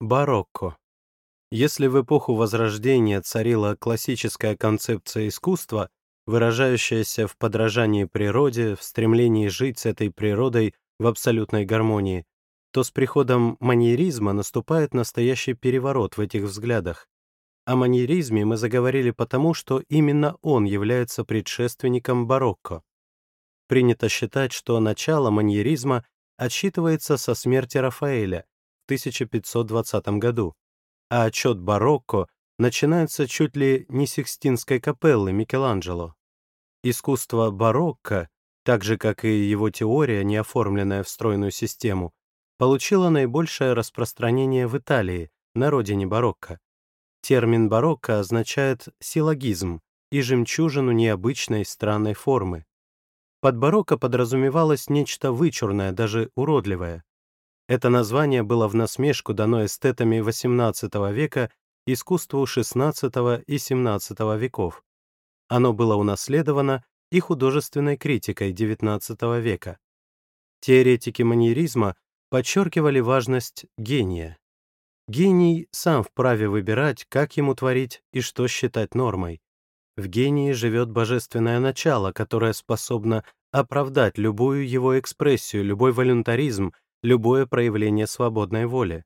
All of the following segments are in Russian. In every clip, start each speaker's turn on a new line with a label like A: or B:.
A: Барокко. Если в эпоху Возрождения царила классическая концепция искусства, выражающаяся в подражании природе, в стремлении жить с этой природой в абсолютной гармонии, то с приходом маньеризма наступает настоящий переворот в этих взглядах. О маньеризме мы заговорили потому, что именно он является предшественником барокко. Принято считать, что начало маньеризма отсчитывается со смерти Рафаэля 1520 году, а отчет барокко начинается чуть ли не Сикстинской капеллы Микеланджело. Искусство барокко, так же как и его теория, не оформленная в стройную систему, получило наибольшее распространение в Италии, на родине барокко. Термин барокко означает силлогизм и жемчужину необычной странной формы. Под барокко подразумевалось нечто вычурное, даже уродливое. Это название было в насмешку дано эстетами XVIII века искусству XVI и XVII веков. Оно было унаследовано и художественной критикой XIX века. Теоретики маньеризма подчеркивали важность гения. Гений сам вправе выбирать, как ему творить и что считать нормой. В гении живет божественное начало, которое способно оправдать любую его экспрессию, любой волюнтаризм, любое проявление свободной воли.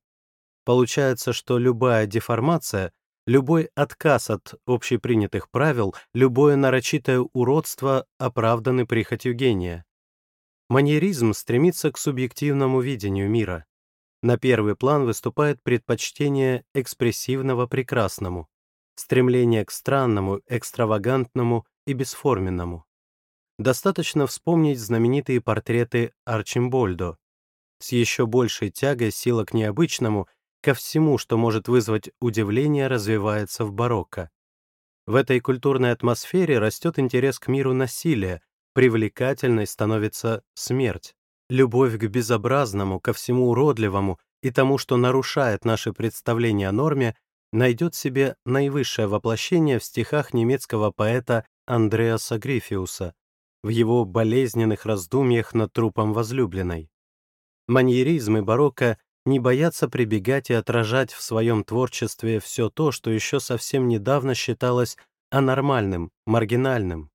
A: Получается, что любая деформация, любой отказ от общепринятых правил, любое нарочитое уродство оправданы прихотью гения. Маньеризм стремится к субъективному видению мира. На первый план выступает предпочтение экспрессивного прекрасному, стремление к странному, экстравагантному и бесформенному. Достаточно вспомнить знаменитые портреты Арчимбольдо. С еще большей тягой сила к необычному, ко всему, что может вызвать удивление, развивается в барокко. В этой культурной атмосфере растет интерес к миру насилия, привлекательной становится смерть. Любовь к безобразному, ко всему уродливому и тому, что нарушает наши представления о норме, найдет себе наивысшее воплощение в стихах немецкого поэта Андреаса Грифиуса, в его болезненных раздумьях над трупом возлюбленной. Маньеризм и барокко не боятся прибегать и отражать в своем творчестве все то, что еще совсем недавно считалось анормальным, маргинальным.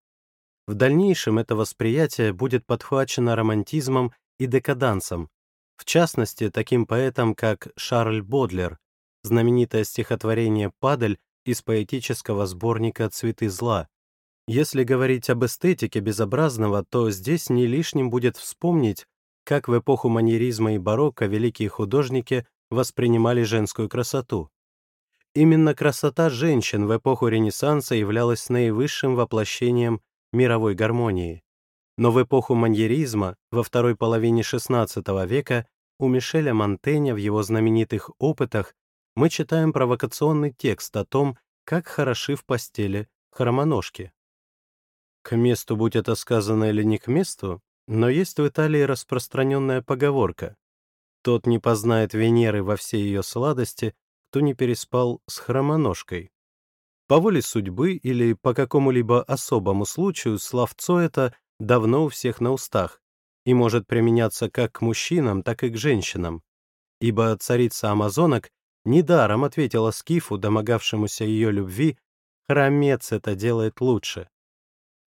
A: В дальнейшем это восприятие будет подхвачено романтизмом и декадансом, в частности, таким поэтом, как Шарль Бодлер, знаменитое стихотворение «Падаль» из поэтического сборника «Цветы зла», если говорить об эстетике безобразного, то здесь не лишним будет вспомнить, как в эпоху маньеризма и барокко великие художники воспринимали женскую красоту. Именно красота женщин в эпоху Ренессанса являлась наивысшим воплощением мировой гармонии. Но в эпоху маньеризма, во второй половине XVI века, у Мишеля Монтэня в его знаменитых «Опытах» мы читаем провокационный текст о том, как хороши в постели хромоножки. К месту, будь это сказано или не к месту, но есть в Италии распространенная поговорка «Тот не познает Венеры во всей ее сладости, кто не переспал с хромоножкой». По воле судьбы или по какому-либо особому случаю словцо это давно у всех на устах и может применяться как к мужчинам, так и к женщинам, ибо царица амазонок недаром ответила Скифу, домогавшемуся ее любви, «Хромец это делает лучше».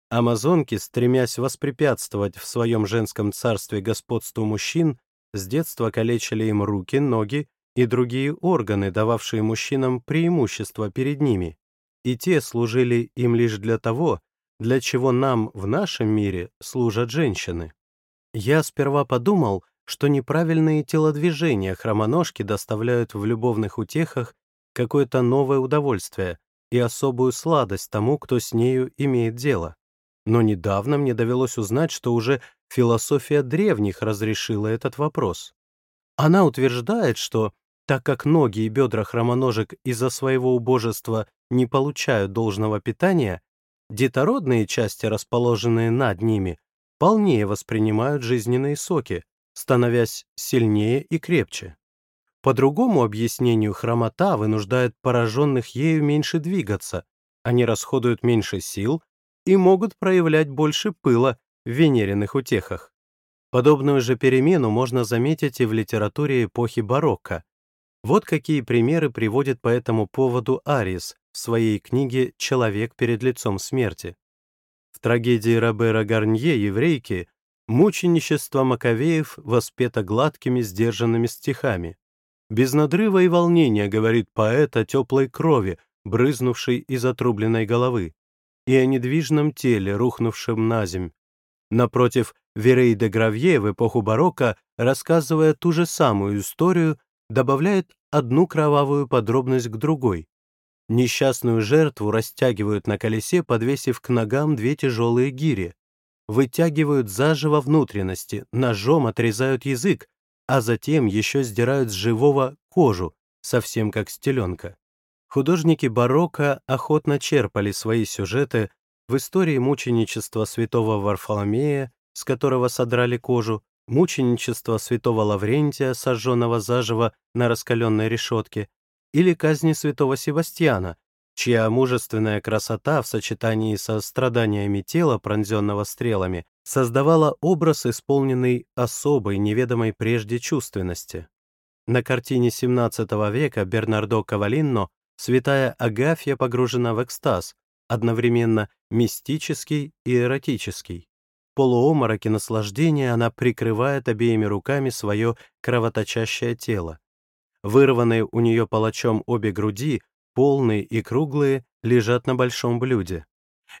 A: Амазонки, стремясь воспрепятствовать в своем женском царстве господству мужчин, с детства калечили им руки, ноги и другие органы, дававшие мужчинам преимущество перед ними, и те служили им лишь для того, для чего нам в нашем мире служат женщины. Я сперва подумал, что неправильные телодвижения хромоножки доставляют в любовных утехах какое-то новое удовольствие и особую сладость тому, кто с нею имеет дело. Но недавно мне довелось узнать, что уже философия древних разрешила этот вопрос. Она утверждает, что так как ноги и бедра хромоножек из-за своего убожества не получают должного питания, детородные части, расположенные над ними, полнее воспринимают жизненные соки, становясь сильнее и крепче. По другому объяснению, хромота вынуждает пораженных ею меньше двигаться, они расходуют меньше сил и могут проявлять больше пыла в венериных утехах. Подобную же перемену можно заметить и в литературе эпохи барокко. Вот какие примеры приводит по этому поводу Арис в своей книге «Человек перед лицом смерти». В трагедии Робера Гарнье «Еврейки» мученичество Маковеев воспето гладкими, сдержанными стихами. «Без надрыва и волнения, — говорит поэт о теплой крови, брызнувшей из отрубленной головы, и о недвижном теле, рухнувшем на земь. Напротив, Верей де Гравье в эпоху барокко, рассказывая ту же самую историю, добавляет одну кровавую подробность к другой. Несчастную жертву растягивают на колесе, подвесив к ногам две тяжелые гири. Вытягивают заживо внутренности, ножом отрезают язык, а затем еще сдирают с живого кожу, совсем как стеленка. Художники барокко охотно черпали свои сюжеты в истории мученичества святого Варфоломея, с которого содрали кожу, мученичества святого Лаврентия, сожженного заживо на раскаленной решетке, или казни святого Себастьяна, чья мужественная красота в сочетании со страданиями тела, пронзенного стрелами, создавала образ, исполненный особой, неведомой прежде чувственности. На картине XVII века Бернардо Кавалинно святая Агафья погружена в экстаз, одновременно мистический и эротический полуомороке наслаждения она прикрывает обеими руками свое кровоточащее тело. Вырванные у нее палачом обе груди, полные и круглые, лежат на большом блюде.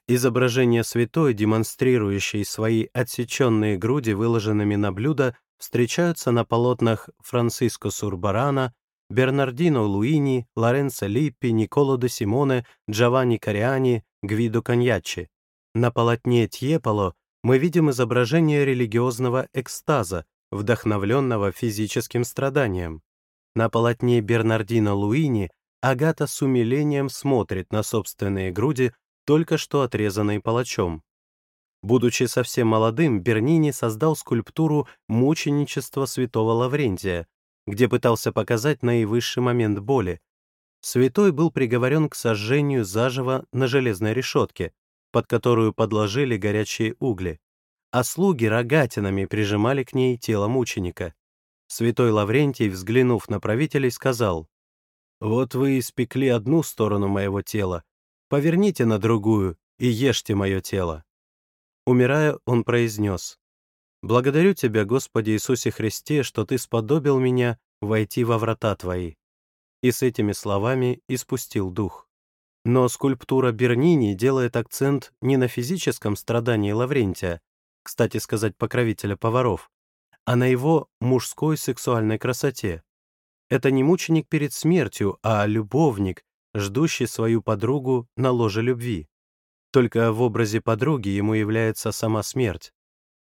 A: Изображение святой, демонстрирующей свои отсеченные груди, выложенными на блюдо, встречаются на полотнах Франциско Сурбарана, Бернардино Луини, Лоренцо Липпи, Николо де Симоне, Джованни Кориани, Гвидо Коньяччи. На полотне Тьеполо мы видим изображение религиозного экстаза, вдохновленного физическим страданием. На полотне Бернардино Луини Агата с умилением смотрит на собственные груди, только что отрезанные палачом. Будучи совсем молодым, Бернини создал скульптуру «Мученичество святого Лаврентия», где пытался показать наивысший момент боли. Святой был приговорен к сожжению заживо на железной решетке, под которую подложили горячие угли, а слуги рогатинами прижимали к ней тело мученика. Святой Лаврентий, взглянув на правителей, сказал, «Вот вы испекли одну сторону моего тела, поверните на другую и ешьте мое тело». Умирая, он произнес, «Благодарю Тебя, Господи Иисусе Христе, что Ты сподобил меня войти во врата Твои». И с этими словами испустил дух. Но скульптура Бернини делает акцент не на физическом страдании Лаврентия, кстати сказать, покровителя поваров, а на его мужской сексуальной красоте. Это не мученик перед смертью, а любовник, ждущий свою подругу на ложе любви. Только в образе подруги ему является сама смерть.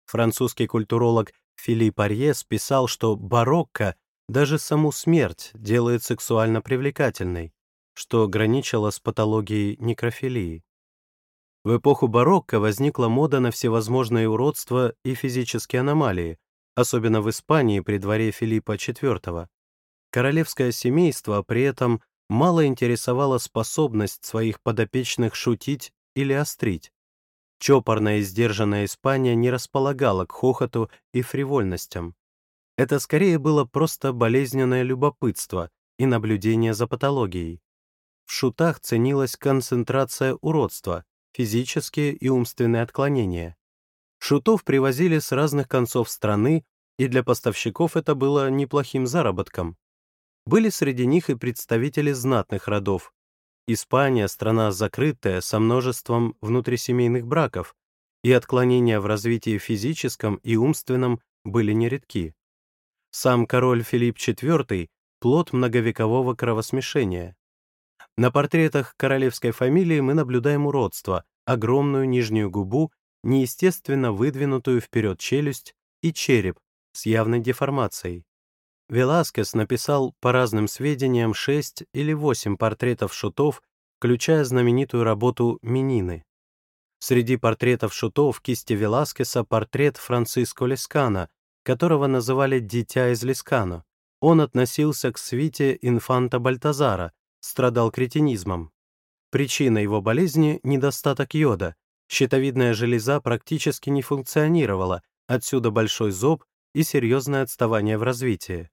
A: Французский культуролог Филипп Арьес писал, что барокко даже саму смерть делает сексуально привлекательной что граничило с патологией некрофилии. В эпоху барокко возникла мода на всевозможные уродства и физические аномалии, особенно в Испании при дворе Филиппа IV. Королевское семейство при этом мало интересовало способность своих подопечных шутить или острить. Чопорная и сдержанная Испания не располагала к хохоту и фривольностям. Это скорее было просто болезненное любопытство и наблюдение за патологией. В шутах ценилась концентрация уродства, физические и умственные отклонения. Шутов привозили с разных концов страны, и для поставщиков это было неплохим заработком. Были среди них и представители знатных родов. Испания — страна закрытая, со множеством внутрисемейных браков, и отклонения в развитии физическом и умственном были нередки. Сам король Филипп IV — плод многовекового кровосмешения. На портретах королевской фамилии мы наблюдаем уродство, огромную нижнюю губу, неестественно выдвинутую вперед челюсть и череп с явной деформацией. Веласкес написал по разным сведениям 6 или 8 портретов шутов, включая знаменитую работу «Минины». Среди портретов шутов кисти Веласкеса портрет Франциско Лескана, которого называли «дитя из Лескано». Он относился к свите инфанта Бальтазара, страдал кретинизмом. Причина его болезни — недостаток йода. Щитовидная железа практически не функционировала, отсюда большой зоб и серьезное отставание в развитии.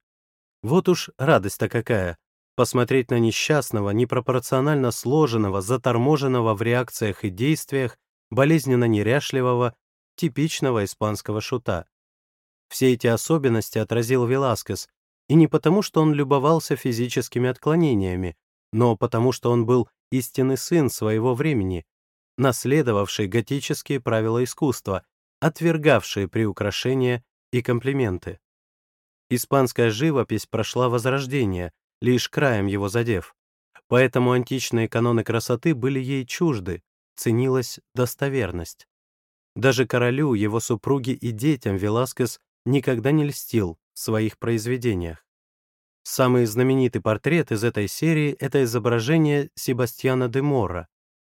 A: Вот уж радость-то какая! Посмотреть на несчастного, непропорционально сложенного, заторможенного в реакциях и действиях, болезненно неряшливого, типичного испанского шута. Все эти особенности отразил Веласкес, и не потому, что он любовался физическими отклонениями, но потому, что он был истинный сын своего времени, наследовавший готические правила искусства, отвергавшие приукрашения и комплименты. Испанская живопись прошла возрождение, лишь краем его задев. Поэтому античные каноны красоты были ей чужды, ценилась достоверность. Даже королю, его супруге и детям Веласкес никогда не льстил в своих произведениях. Самый знаменитый портрет из этой серии — это изображение Себастьяна де Мора.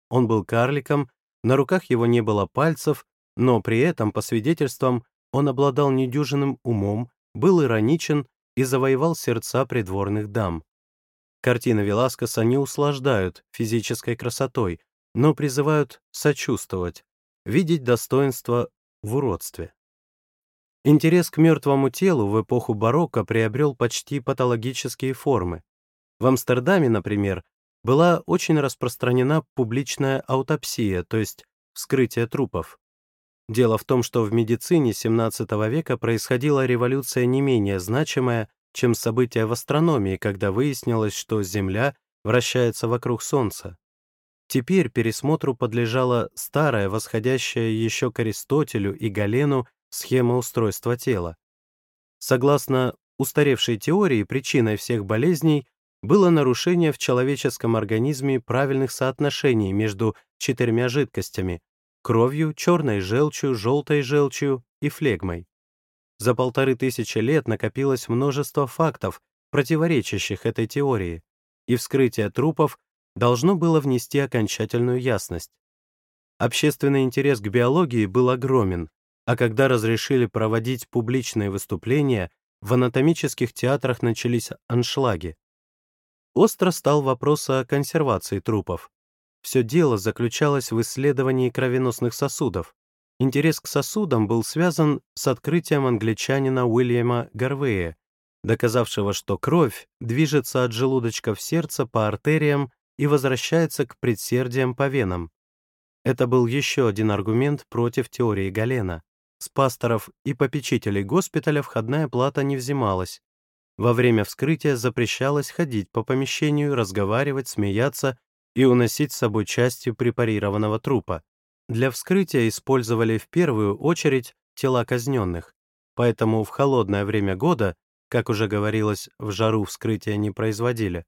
A: Он был карликом, на руках его не было пальцев, но при этом, по свидетельствам, он обладал недюжинным умом, был ироничен и завоевал сердца придворных дам. Картины Веласкеса не услаждают физической красотой, но призывают сочувствовать, видеть достоинство в уродстве. Интерес к мертвому телу в эпоху барокко приобрел почти патологические формы. В Амстердаме, например, была очень распространена публичная аутопсия, то есть вскрытие трупов. Дело в том, что в медицине XVII века происходила революция не менее значимая, чем события в астрономии, когда выяснилось, что Земля вращается вокруг Солнца. Теперь пересмотру подлежала старая, восходящая еще к Аристотелю и Галену схема устройства тела. Согласно устаревшей теории, причиной всех болезней было нарушение в человеческом организме правильных соотношений между четырьмя жидкостями кровью, черной желчью, желтой желчью и флегмой. За полторы тысячи лет накопилось множество фактов, противоречащих этой теории, и вскрытие трупов должно было внести окончательную ясность. Общественный интерес к биологии был огромен, а когда разрешили проводить публичные выступления, в анатомических театрах начались аншлаги. Остро стал вопрос о консервации трупов. Все дело заключалось в исследовании кровеносных сосудов. Интерес к сосудам был связан с открытием англичанина Уильяма Гарвея, доказавшего, что кровь движется от желудочка в сердце по артериям и возвращается к предсердиям по венам. Это был еще один аргумент против теории Галена. С пасторов и попечителей госпиталя входная плата не взималась. Во время вскрытия запрещалось ходить по помещению, разговаривать, смеяться и уносить с собой части препарированного трупа. Для вскрытия использовали в первую очередь тела казненных, поэтому в холодное время года, как уже говорилось, в жару вскрытия не производили.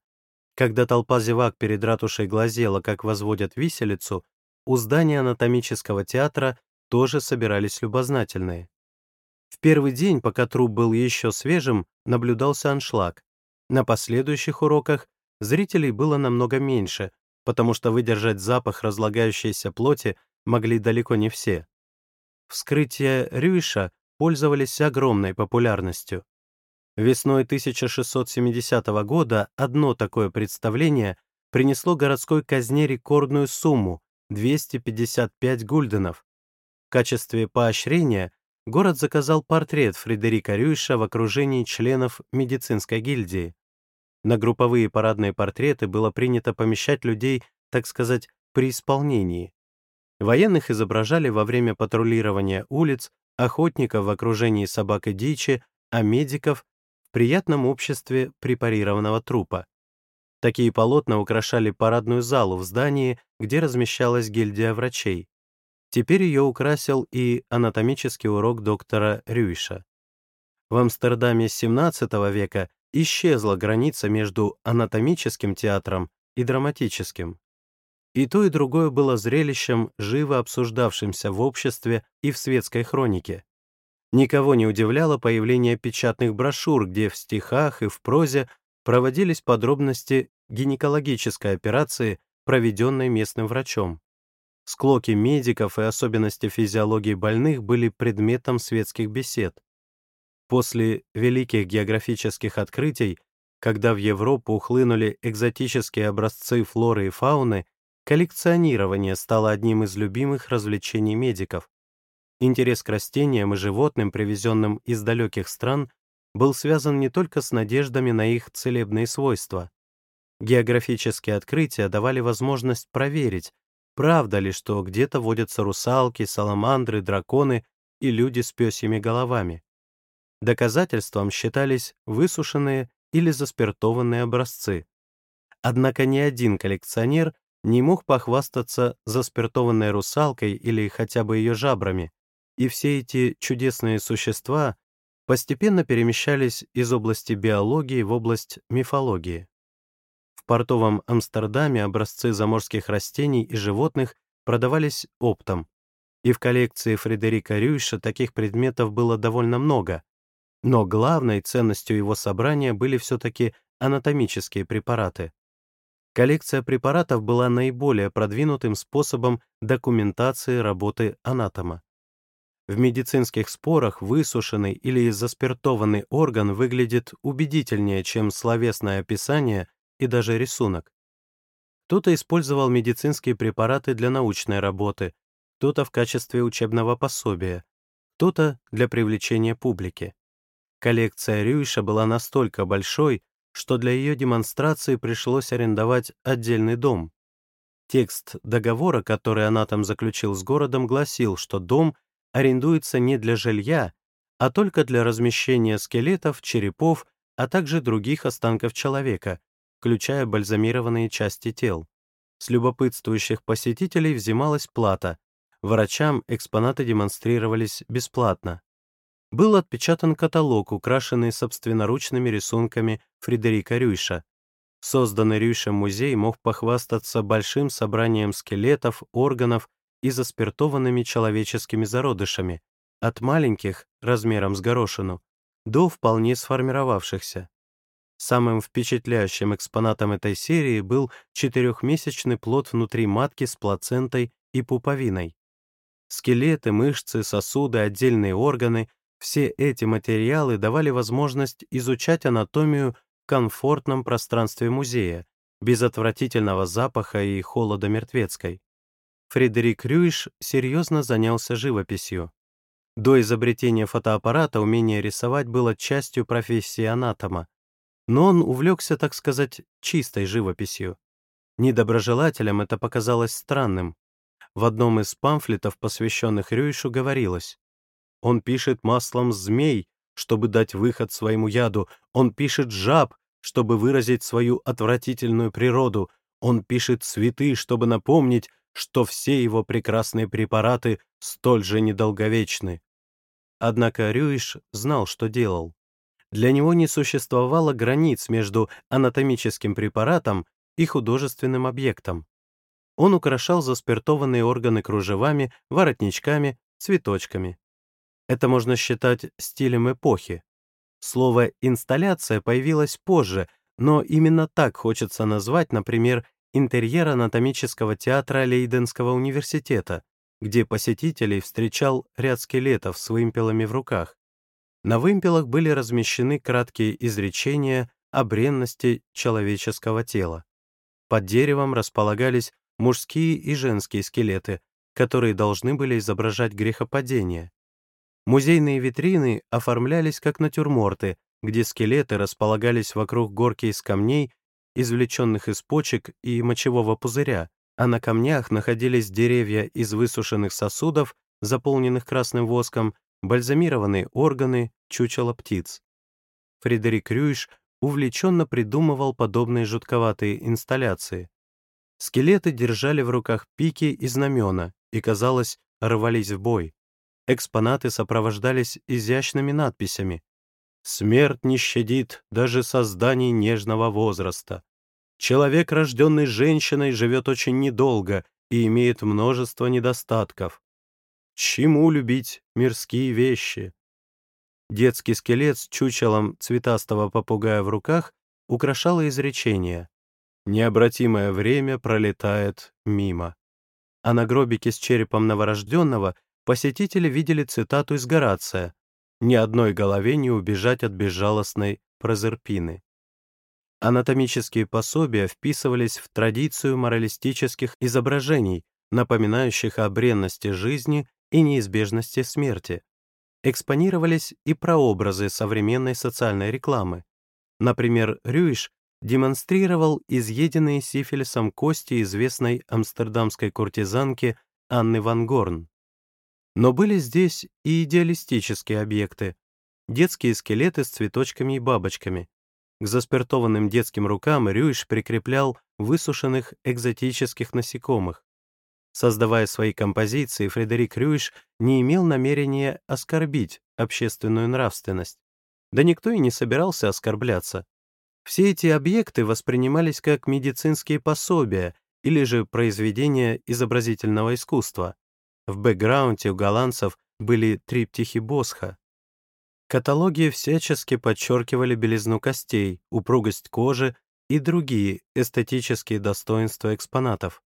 A: Когда толпа зевак перед ратушей глазела, как возводят виселицу, у здания анатомического театра тоже собирались любознательные. В первый день, пока труп был еще свежим, наблюдался аншлаг. На последующих уроках зрителей было намного меньше, потому что выдержать запах разлагающейся плоти могли далеко не все. Вскрытия Рюиша пользовались огромной популярностью. Весной 1670 года одно такое представление принесло городской казне рекордную сумму — 255 гульденов. В качестве поощрения город заказал портрет Фредерика Рюйша в окружении членов медицинской гильдии. На групповые парадные портреты было принято помещать людей, так сказать, при исполнении. Военных изображали во время патрулирования улиц, охотников в окружении собак и дичи, а медиков в приятном обществе препарированного трупа. Такие полотна украшали парадную залу в здании, где размещалась гильдия врачей. Теперь ее украсил и анатомический урок доктора Рюйша. В Амстердаме XVII века исчезла граница между анатомическим театром и драматическим. И то, и другое было зрелищем, живо обсуждавшимся в обществе и в светской хронике. Никого не удивляло появление печатных брошюр, где в стихах и в прозе проводились подробности гинекологической операции, проведенной местным врачом. Склоки медиков и особенности физиологии больных были предметом светских бесед. После великих географических открытий, когда в Европу ухлынули экзотические образцы флоры и фауны, коллекционирование стало одним из любимых развлечений медиков. Интерес к растениям и животным, привезенным из далеких стран, был связан не только с надеждами на их целебные свойства. Географические открытия давали возможность проверить, правда ли, что где-то водятся русалки, саламандры, драконы и люди с пёсьими головами. Доказательством считались высушенные или заспиртованные образцы. Однако ни один коллекционер не мог похвастаться заспиртованной русалкой или хотя бы ее жабрами, и все эти чудесные существа постепенно перемещались из области биологии в область мифологии. В портовом Амстердаме образцы заморских растений и животных продавались оптом, и в коллекции Фредерика Рюйша таких предметов было довольно много, но главной ценностью его собрания были все-таки анатомические препараты. Коллекция препаратов была наиболее продвинутым способом документации работы анатома. В медицинских спорах высушенный или заспиртованный орган выглядит убедительнее, чем словесное описание и даже рисунок. Кто-то использовал медицинские препараты для научной работы, кто-то в качестве учебного пособия, кто-то для привлечения публики. Коллекция Рюйша была настолько большой, что для ее демонстрации пришлось арендовать отдельный дом. Текст договора, который Анатом заключил с городом, гласил, что дом арендуется не для жилья, а только для размещения скелетов, черепов, а также других останков человека, включая бальзамированные части тел. С любопытствующих посетителей взималась плата, врачам экспонаты демонстрировались бесплатно был отпечатан каталог, украшенный собственноручными рисунками Фредерика Рюйша. Созданный Рюйшем музей мог похвастаться большим собранием скелетов, органов и заспиртованными человеческими зародышами, от маленьких, размером с горошину, до вполне сформировавшихся. Самым впечатляющим экспонатом этой серии был четырехмесячный плод внутри матки с плацентой и пуповиной. Скелеты, мышцы, сосуды, отдельные органы все эти материалы давали возможность изучать анатомию в комфортном пространстве музея, без отвратительного запаха и холода мертвецкой. Фредерик Рюиш серьезно занялся живописью. До изобретения фотоаппарата умение рисовать было частью профессии анатома, но он увлекся, так сказать, чистой живописью. Недоброжелателям это показалось странным. В одном из памфлетов, посвященных Рюишу, говорилось он пишет маслом змей, чтобы дать выход своему яду. Он пишет жаб, чтобы выразить свою отвратительную природу. Он пишет цветы, чтобы напомнить, что все его прекрасные препараты столь же недолговечны. Однако Рюиш знал, что делал. Для него не существовало границ между анатомическим препаратом и художественным объектом. Он украшал заспиртованные органы кружевами, воротничками, цветочками. Это можно считать стилем эпохи. Слово «инсталляция» появилось позже, но именно так хочется назвать, например, интерьер анатомического театра Лейденского университета, где посетителей встречал ряд скелетов с вымпелами в руках. На вымпелах были размещены краткие изречения о бренности человеческого тела. Под деревом располагались мужские и женские скелеты, которые должны были изображать грехопадение. Музейные витрины оформлялись как натюрморты, где скелеты располагались вокруг горки из камней, извлеченных из почек и мочевого пузыря, а на камнях находились деревья из высушенных сосудов, заполненных красным воском, бальзамированные органы, чучело птиц. Фредерик Рюйш увлеченно придумывал подобные жутковатые инсталляции. Скелеты держали в руках пики и знамена и, казалось, рвались в бой. Экспонаты сопровождались изящными надписями. «Смерть не щадит даже созданий нежного возраста. Человек, рожденный женщиной, живет очень недолго и имеет множество недостатков. Чему любить мирские вещи?» Детский скелет с чучелом цветастого попугая в руках украшало изречение «Необратимое время пролетает мимо». А на гробике с черепом новорожденного посетители видели цитату из Горация «Ни одной голове не убежать от безжалостной Прозерпины». Анатомические пособия вписывались в традицию моралистических изображений, напоминающих о бренности жизни и неизбежности смерти. экспонировались и прообразы современной социальной рекламы. Например, Рюиш демонстрировал изъеденные сифилисом кости известной амстердамской куртизанки Анны Ван Горн. Но были здесь и идеалистические объекты, детские скелеты с цветочками и бабочками. К заспиртованным детским рукам Рюиш прикреплял высушенных экзотических насекомых. Создавая свои композиции, Фредерик Рюиш не имел намерения оскорбить общественную нравственность. Да никто и не собирался оскорбляться. Все эти объекты воспринимались как медицинские пособия или же произведения изобразительного искусства. В бэкграунде у голландцев были триптихи Босха. Каталоги всячески подчеркивали белизну костей, упругость кожи и другие эстетические достоинства экспонатов.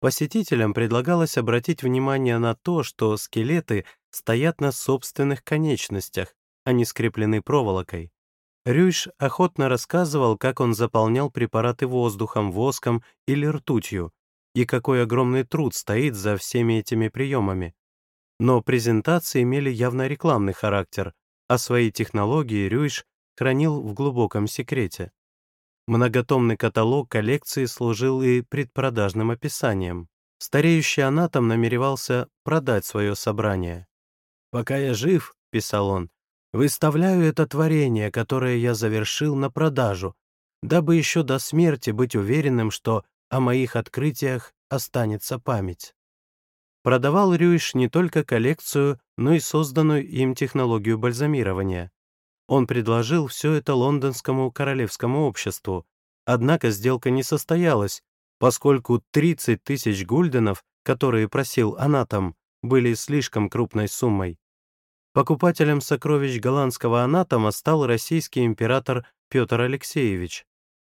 A: Посетителям предлагалось обратить внимание на то, что скелеты стоят на собственных конечностях, а не скреплены проволокой. Рюйш охотно рассказывал, как он заполнял препараты воздухом, воском или ртутью, и какой огромный труд стоит за всеми этими приемами. Но презентации имели явно рекламный характер, а свои технологии Рюйш хранил в глубоком секрете. Многотомный каталог коллекции служил и предпродажным описанием. Стареющий анатом намеревался продать свое собрание. «Пока я жив», — писал он, — «выставляю это творение, которое я завершил на продажу, дабы еще до смерти быть уверенным, что о моих открытиях останется память». Продавал Рюиш не только коллекцию, но и созданную им технологию бальзамирования. Он предложил все это лондонскому королевскому обществу, однако сделка не состоялась, поскольку 30 тысяч гульденов, которые просил анатом, были слишком крупной суммой. Покупателем сокровищ голландского анатома стал российский император Петр Алексеевич.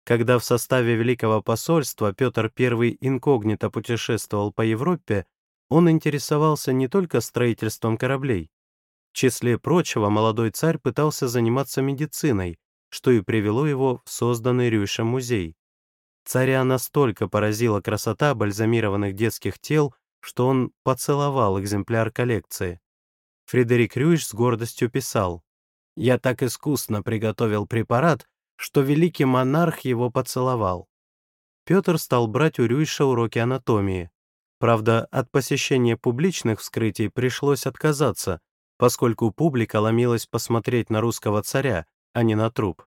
A: Когда в составе Великого посольства Петр I инкогнито путешествовал по Европе, он интересовался не только строительством кораблей, в числе прочего, молодой царь пытался заниматься медициной, что и привело его в созданный Рюйшем музей. Царя настолько поразила красота бальзамированных детских тел, что он поцеловал экземпляр коллекции. Фредерик Рюйш с гордостью писал, «Я так искусно приготовил препарат, что великий монарх его поцеловал». Петр стал брать у Рюйша уроки анатомии. Правда, от посещения публичных вскрытий пришлось отказаться, поскольку публика ломилась посмотреть на русского царя, а не на труп.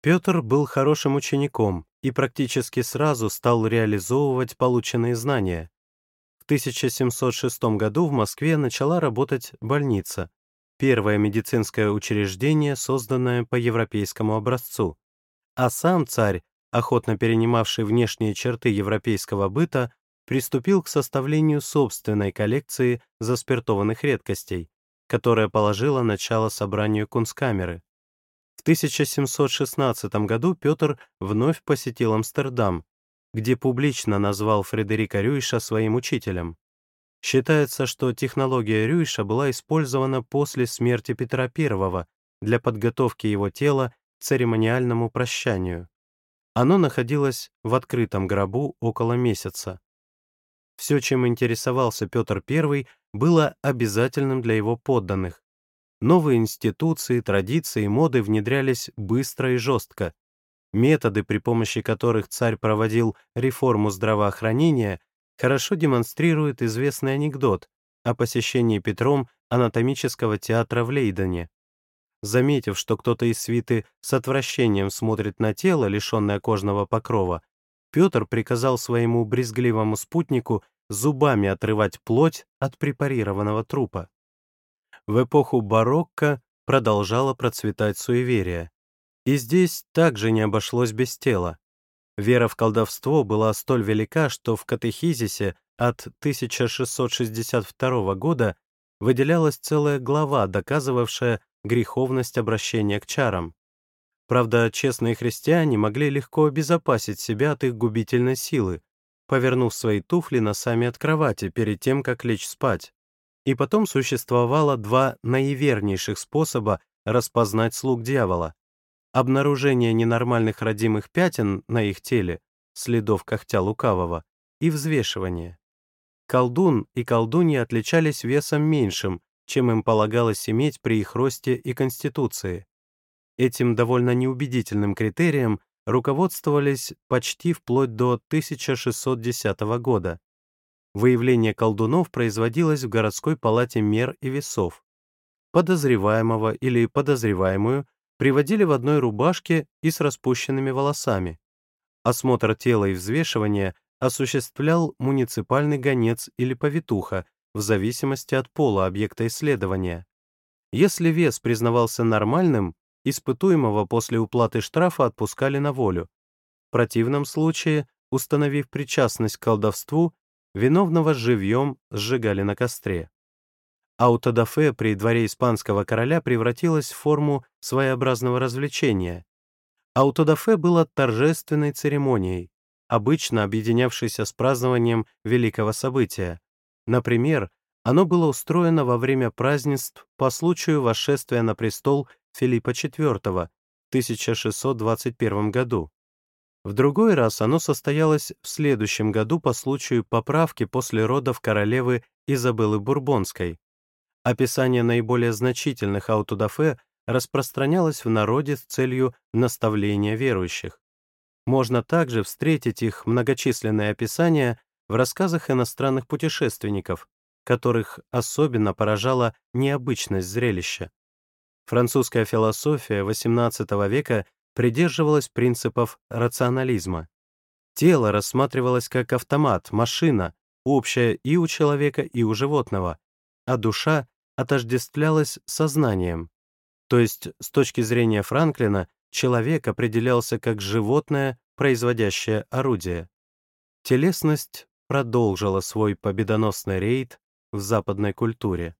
A: Петр был хорошим учеником и практически сразу стал реализовывать полученные знания. В 1706 году в Москве начала работать больница, первое медицинское учреждение, созданное по европейскому образцу. А сам царь, охотно перенимавший внешние черты европейского быта, приступил к составлению собственной коллекции заспиртованных редкостей, которая положила начало собранию кунсткамеры. В 1716 году Петр вновь посетил Амстердам, где публично назвал Фредерика Рюйша своим учителем. Считается, что технология Рюйша была использована после смерти Петра I для подготовки его тела к церемониальному прощанию. Оно находилось в открытом гробу около месяца. Все, чем интересовался Петр I, было обязательным для его подданных. Новые институции, традиции и моды внедрялись быстро и жестко. Методы, при помощи которых царь проводил реформу здравоохранения, хорошо демонстрируют известный анекдот о посещении Петром анатомического театра в Лейдене. Заметив, что кто-то из свиты с отвращением смотрит на тело, лишенное кожного покрова, Петр приказал своему брезгливому спутнику зубами отрывать плоть от препарированного трупа. В эпоху барокко продолжало процветать суеверие. И здесь также не обошлось без тела. Вера в колдовство была столь велика, что в катехизисе от 1662 года выделялась целая глава, доказывавшая греховность обращения к чарам. Правда, честные христиане могли легко обезопасить себя от их губительной силы, повернув свои туфли носами от кровати перед тем, как лечь спать. И потом существовало два наивернейших способа распознать слуг дьявола. Обнаружение ненормальных родимых пятен на их теле, следов когтя лукавого, и взвешивание. Колдун и колдунья отличались весом меньшим, чем им полагалось иметь при их росте и конституции. Этим довольно неубедительным критерием руководствовались почти вплоть до 1610 года. Выявление колдунов производилось в городской палате мер и весов. Подозреваемого или подозреваемую приводили в одной рубашке и с распущенными волосами. Осмотр тела и взвешивание осуществлял муниципальный гонец или повитуха в зависимости от пола объекта исследования. Если вес признавался нормальным, испытуемого после уплаты штрафа отпускали на волю. В противном случае, установив причастность к колдовству, виновного живьем сжигали на костре. Аутодафе при дворе испанского короля превратилась в форму своеобразного развлечения. Аутодафе было торжественной церемонией, обычно объединявшейся с празднованием великого события. Например, оно было устроено во время празднеств по случаю восшествия на престол Филиппа IV в 1621 году. В другой раз оно состоялось в следующем году по случаю поправки после родов королевы Изабеллы Бурбонской. Описание наиболее значительных аутодафе распространялось в народе с целью наставления верующих. Можно также встретить их многочисленные описания в рассказах иностранных путешественников, которых особенно поражала необычность зрелища. Французская философия XVIII века придерживалась принципов рационализма. Тело рассматривалось как автомат, машина, общая и у человека, и у животного, а душа отождествлялась сознанием. То есть, с точки зрения Франклина, человек определялся как животное, производящее орудие. Телесность продолжила свой победоносный рейд в западной культуре.